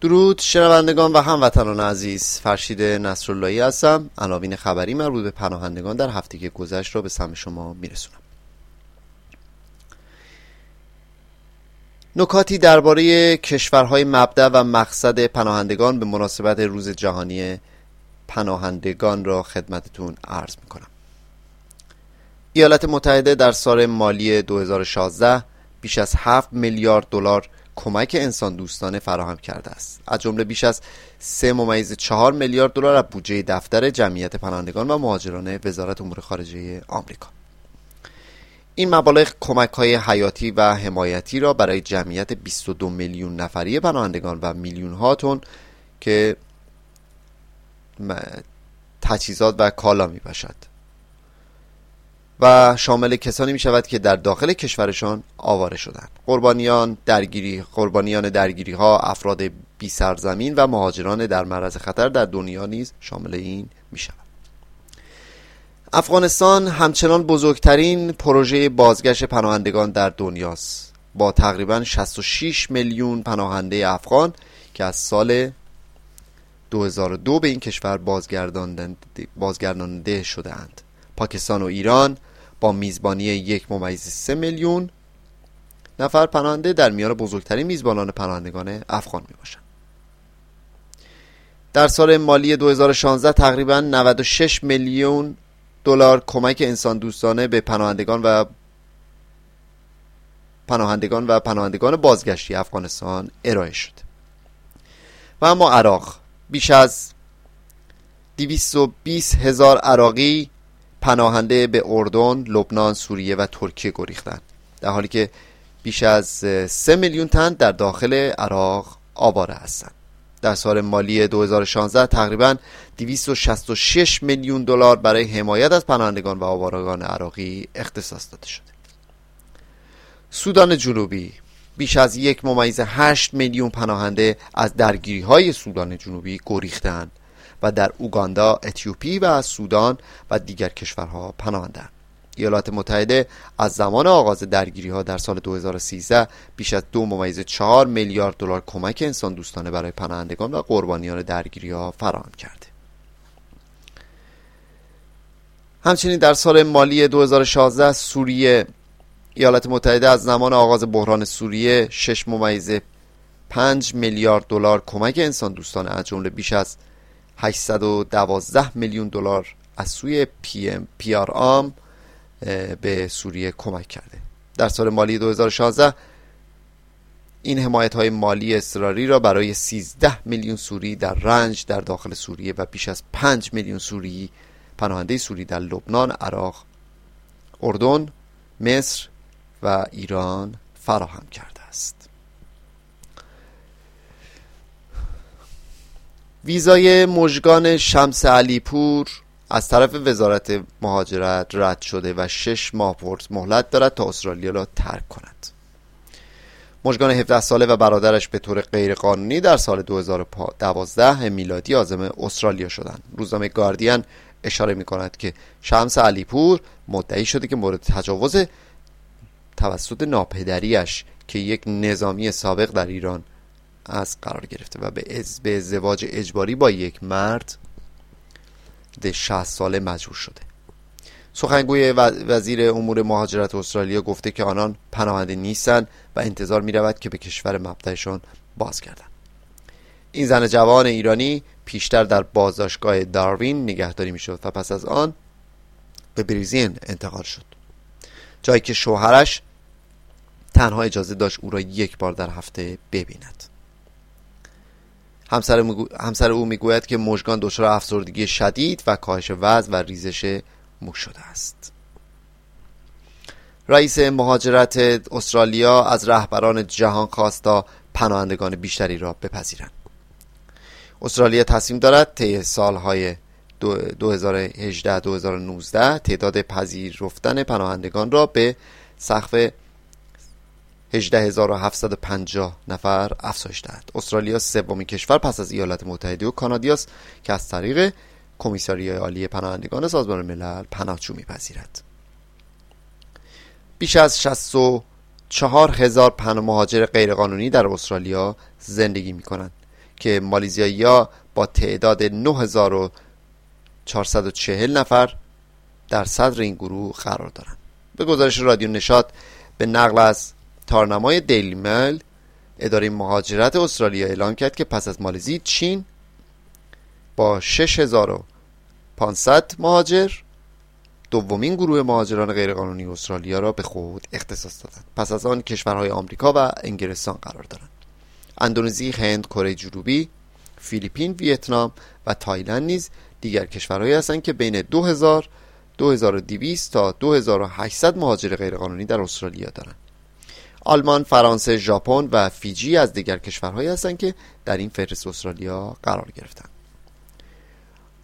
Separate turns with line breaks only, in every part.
درود شنوندگان و هموطنان عزیز. فرشید نصراللهی هستم. عناوین خبری مربوط به پناهندگان در هفته که گذشت را به سمع شما میرسونم. نکاتی درباره کشورهای مبدع و مقصد پناهندگان به مناسبت روز جهانی پناهندگان را خدمتتون عرض می‌کنم. ایالات متحده در سال مالی 2016 بیش از 7 میلیارد دلار کمک انسان دوستانه فراهم کرده است. از جمله بیش از 3 ممیز 4 میلیارد دلار از بودجه دفتر جمعیت پناهندگان و مهاجران وزارت امور خارجه آمریکا. این مبالغ کمک های حیاتی و حمایتی را برای جمعیت 22 میلیون نفری پناهندگان و میلیون ها تن که تجهیزات و کالا می باشد و شامل کسانی می شود که در داخل کشورشان آواره شدند. قربانیان درگیری قربانیان درگیری ها افراد بی سرزمین و مهاجران در معرض خطر در دنیا نیز شامل این می شود افغانستان همچنان بزرگترین پروژه بازگشت پناهندگان در دنیاست. با تقریبا 66 میلیون پناهنده افغان که از سال 2002 به این کشور بازگردانده شده اند پاکستان و ایران با میزبانی یک ممیز سه میلیون نفر پناهنده در میان بزرگترین میزبانان پناهندگان افغان می باشند. در سال مالی 2016 تقریبا 96 میلیون دلار کمک انسان دوستانه به پناهندگان و پناهندگان و پناهندگان بازگشتی افغانستان ارائه شد و اما عراق بیش از 220 هزار عراقی پناهنده به اردن، لبنان، سوریه و ترکیه گریختند. در حالی که بیش از 3 میلیون تن در داخل عراق آواره هستند. در سال مالی 2016 تقریبا 266 میلیون دلار برای حمایت از پناهندگان و آوارگان عراقی اختصاص داده شده. سودان جنوبی. بیش از یک ممیز 8 میلیون پناهنده از درگیری های سودان جنوبی گریختند. و در اوگاندا، اتیوپی و سودان و دیگر کشورها پناهندند. ایالات متحده از زمان آغاز درگیری ها در سال 2013 بیش از دو ممیز چهار میلیارد دلار کمک انسان دوستانه برای پناهندگان و قربانیان درگیری ها فراهم کرده. همچنین در سال مالی 2016 سوریه ایالات متحده از زمان آغاز بحران سوریه 6 ممیز 5 میلیارد دلار کمک انسان دوستانه از جمله بیش از 812 میلیون دلار از سوی P, M PRM به سوریه کمک کرده در سال مالی 2016 این حمایت های مالی اضطراری را برای 13 میلیون سوری در رنج در داخل سوریه و بیش از 5 میلیون سوری پناهنده سوری در لبنان، عراق، اردن، مصر و ایران فراهم کرده است. ویزای مژگان شمس علیپور از طرف وزارت مهاجرت رد شده و شش ماه مهلت دارد تا استرالیا را ترک کند. مژگان 17 ساله و برادرش به طور غیرقانونی در سال 2012 میلادی آزم استرالیا شدند. روزنامه گاردین اشاره می کند که شمس علیپور مدعی شده که مورد تجاوز توسط ناپدریش که یک نظامی سابق در ایران از قرار گرفته و به ازدواج اجباری با یک مرد 60 ساله مجبور شده. سخنگوی وزیر امور مهاجرت استرالیا گفته که آنان پناهنده نیستند و انتظار می رود که به کشور مبدأشان بازگردند. این زن جوان ایرانی پیشتر در بازداشتگاه داروین نگهداری می شد و پس از آن به بریزین انتقال شد. جایی که شوهرش تنها اجازه داشت او را یک بار در هفته ببیند. همسر, همسر او می‌گوید که مژگان دچار افسردگی شدید و کاهش وزن و ریزش مو شده است. رئیس مهاجرت استرالیا از رهبران جهان خواست تا پناهندگان بیشتری را بپذیرند. استرالیا تصمیم دارد طی سالهای 2018-2019 تعداد پذیرفتن پناهندگان را به سقف 18750 نفر افزایش دهد استرالیا سومین کشور پس از ایالات متحده و کانادا است که از طریق کمیساری عالی پناهندگان سازمان ملل پناهجو میپذیرد. بیش از 64 هزار پناه مهاجر غیرقانونی در استرالیا زندگی می کنند که مالیزیایی با تعداد 9440 نفر در صدر این گروه قرار دارند. به گزارش رادیو نشاد به نقل از تارنمای دیلی میل اداره مهاجرت استرالیا اعلام کرد که پس از مالزی چین با 6500 مهاجر دومین گروه مهاجران غیرقانونی استرالیا را به خود اختصاص دادند پس از آن کشورهای آمریکا و انگلستان قرار دارند اندونزی، هند، کره جنوبی، فیلیپین، ویتنام و تایلند نیز دیگر کشورهایی هستند که بین 2000 2200 تا 2800 مهاجر غیرقانونی در استرالیا دارند. آلمان، فرانسه، ژاپن و فیجی از دیگر کشورهایی هستند که در این فهرست استرالیا قرار گرفتند.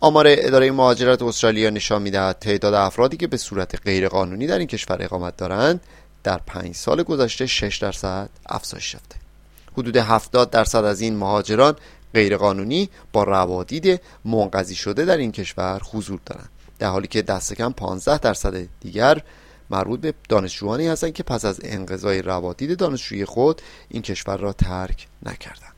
آمار اداره مهاجرت استرالیا نشان می‌دهد تعداد افرادی که به صورت غیرقانونی در این کشور اقامت دارند در پنج سال گذشته 6 درصد افزایش یافته. حدود 70 درصد از این مهاجران غیرقانونی با روادید منقضی شده در این کشور حضور دارند. در حالی که دست کم 15 درصد دیگر مربوط به دانشجوانی هستند که پس از انقضای روادید دانشجویی خود این کشور را ترک نکردند.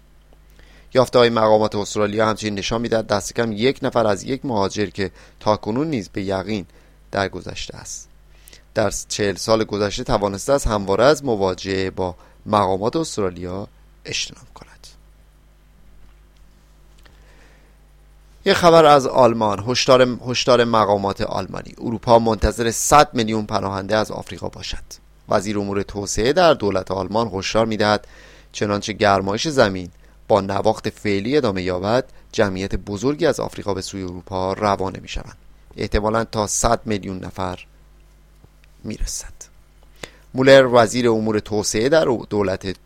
یافته های مقامات استرالیا همچنین نشان می‌دهد دست کم یک نفر از یک مهاجر که تاکنون نیز به یقین در گذشته است. در چهل سال گذشته توانسته است همواره از مواجهه با مقامات استرالیا اجتناب کند. یه خبر از آلمان هشدار هشدار مقامات آلمانی. اروپا منتظر 100 میلیون پناهنده از آفریقا باشد. وزیر امور توسعه در دولت آلمان هشدار می‌دهد چنانچه گرمایش زمین با نواخت فعلی ادامه یابد جمعیت بزرگی از آفریقا به سوی اروپا روانه می شوند احتمالا تا 100 میلیون نفر می‌رسد. مولر وزیر امور توسعه در دولت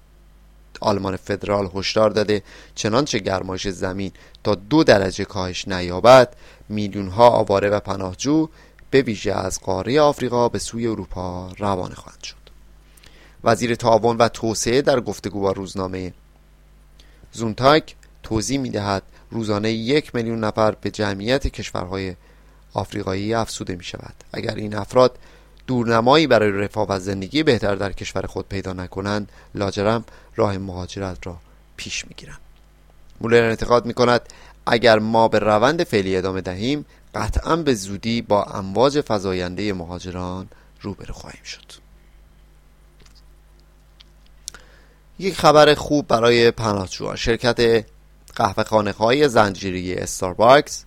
آلمان فدرال هشدار داده چنانچه گرمایش زمین تا دو درجه کاهش نیابد میلیون ها آواره و پناهجو به ویژه از قاره آفریقا به سوی اروپا روانه خواهند شد. وزیر تعاون و توسعه در گفتگو با روزنامه زونتاک توضیح می دهد روزانه یک میلیون نفر به جمعیت کشورهای آفریقایی افسوده می شود اگر این افراد دورنمایی برای رفاه و زندگی بهتر در کشور خود پیدا نکنند لاجرم راه مهاجرت را پیش می‌گیرند مولر اعتقاد می کند اگر ما به روند فعلی ادامه دهیم قطعا به زودی با امواج فزاینده مهاجران روبرو خواهیم شد. یک خبر خوب برای پناهجویان شرکت قهوه خانه های زنجیری استارباکس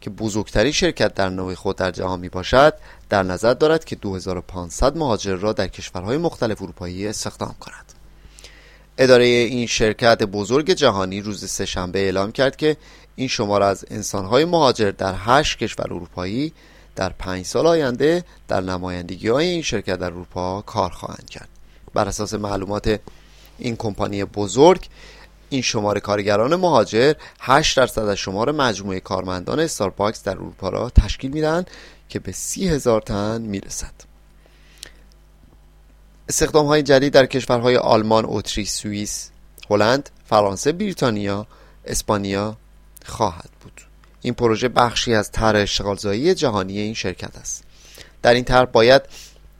که بزرگترین شرکت در نوع خود در جهان می باشد در نظر دارد که 2500 مهاجر را در کشورهای مختلف اروپایی استخدام کند. اداره این شرکت بزرگ جهانی روز سهشنبه اعلام کرد که این شمار از انسانهای مهاجر در هشت کشور اروپایی در پنج سال آینده در نمایندگی های این شرکت در اروپا کار خواهند کرد. بر اساس معلومات این کمپانی بزرگ این شمار کارگران مهاجر 8 درصد از شمار مجموعه کارمندان استارباکس در اروپا را تشکیل می‌دهند که به سی هزار تن می‌رسد. استخدام های جدید در کشورهای آلمان، اتریش، سوئیس، هلند، فرانسه، بریتانیا، اسپانیا خواهد بود. این پروژه بخشی از طرح اشتغالزایی جهانی این شرکت است. در این طرح باید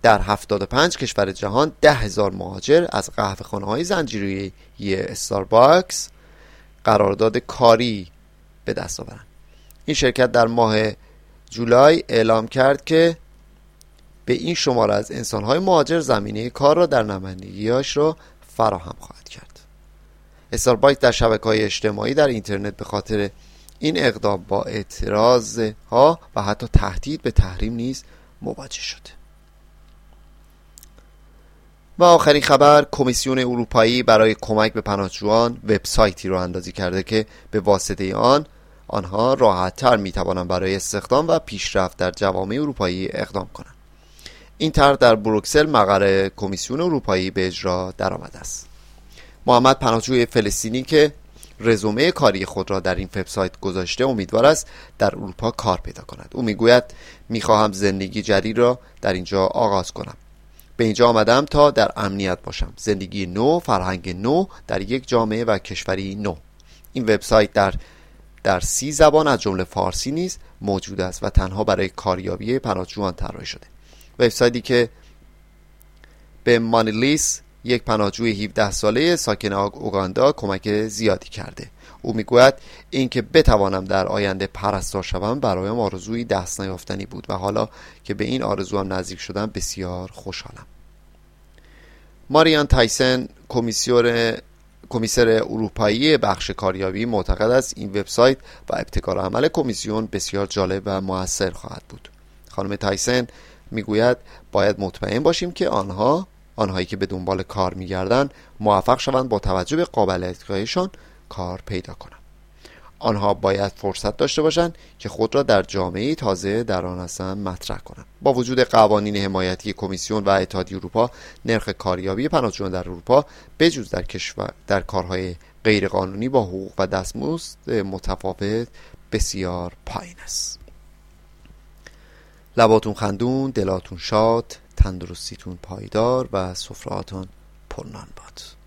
در 75 کشور جهان ده هزار مهاجر از قهوه خانه های زنجیری استارباکس قرارداد کاری به دست آورند. این شرکت در ماه جولای اعلام کرد که به این شمار از انسانهای مهاجر زمینه کار را در نمایندگیاش را فراهم خواهد کرد. استاربایت در شبکه های اجتماعی در اینترنت به خاطر این اقدام با اعتراض ها و حتی تهدید به تحریم نیز مواجه شده. و آخرین خبر کمیسیون اروپایی برای کمک به پناهجویان وبسایتی را اندازی کرده که به واسطه آن آنها راحتتر می توانند برای استخدام و پیشرفت در جوامع اروپایی اقدام کنند. این طرح در بروکسل مقر کمیسیون اروپایی به اجرا درآمده است. محمد پناهجوی فلسطینی که رزومه کاری خود را در این وبسایت گذاشته امیدوار است در اروپا کار پیدا کند. او می‌گوید می‌خواهم زندگی جدید را در اینجا آغاز کنم. به اینجا آمدم تا در امنیت باشم. زندگی نو فرهنگ نو در یک جامعه و کشوری نو. این وبسایت در در سی زبان از جمله فارسی نیز موجود است و تنها برای کاریابی پناهجویان طراحی شده. وبسایتی که به مانیلیس یک پناهجوی 17 ساله ساکن اوگاندا کمک زیادی کرده. او می‌گوید اینکه بتوانم در آینده پرستار شوم برایم آرزوی دست نیافتنی بود و حالا که به این آرزوام نزدیک شدم بسیار خوشحالم. ماریان تایسن کمیسیور کمیسر اروپایی بخش کاریابی معتقد است این وبسایت و ابتکار عمل کمیسیون بسیار جالب و موثر خواهد بود. خانم تایسن می‌گوید باید مطمئن باشیم که آنها آنهایی که به دنبال کار میگردند موفق شوند با توجه به قابلیتهایشان کار پیدا کنند. آنها باید فرصت داشته باشند که خود را در جامعه تازه در آن هستند مطرح کنند. با وجود قوانین حمایتی کمیسیون و اتحادیه اروپا نرخ کاریابی پناهجویان در اروپا بجز در کشور در کارهای غیرقانونی با حقوق و دستمزد متفاوت بسیار پایین است. لباتون خندون دلاتون شاد تندرستیتون پایدار و سفرهاتون پرنان باد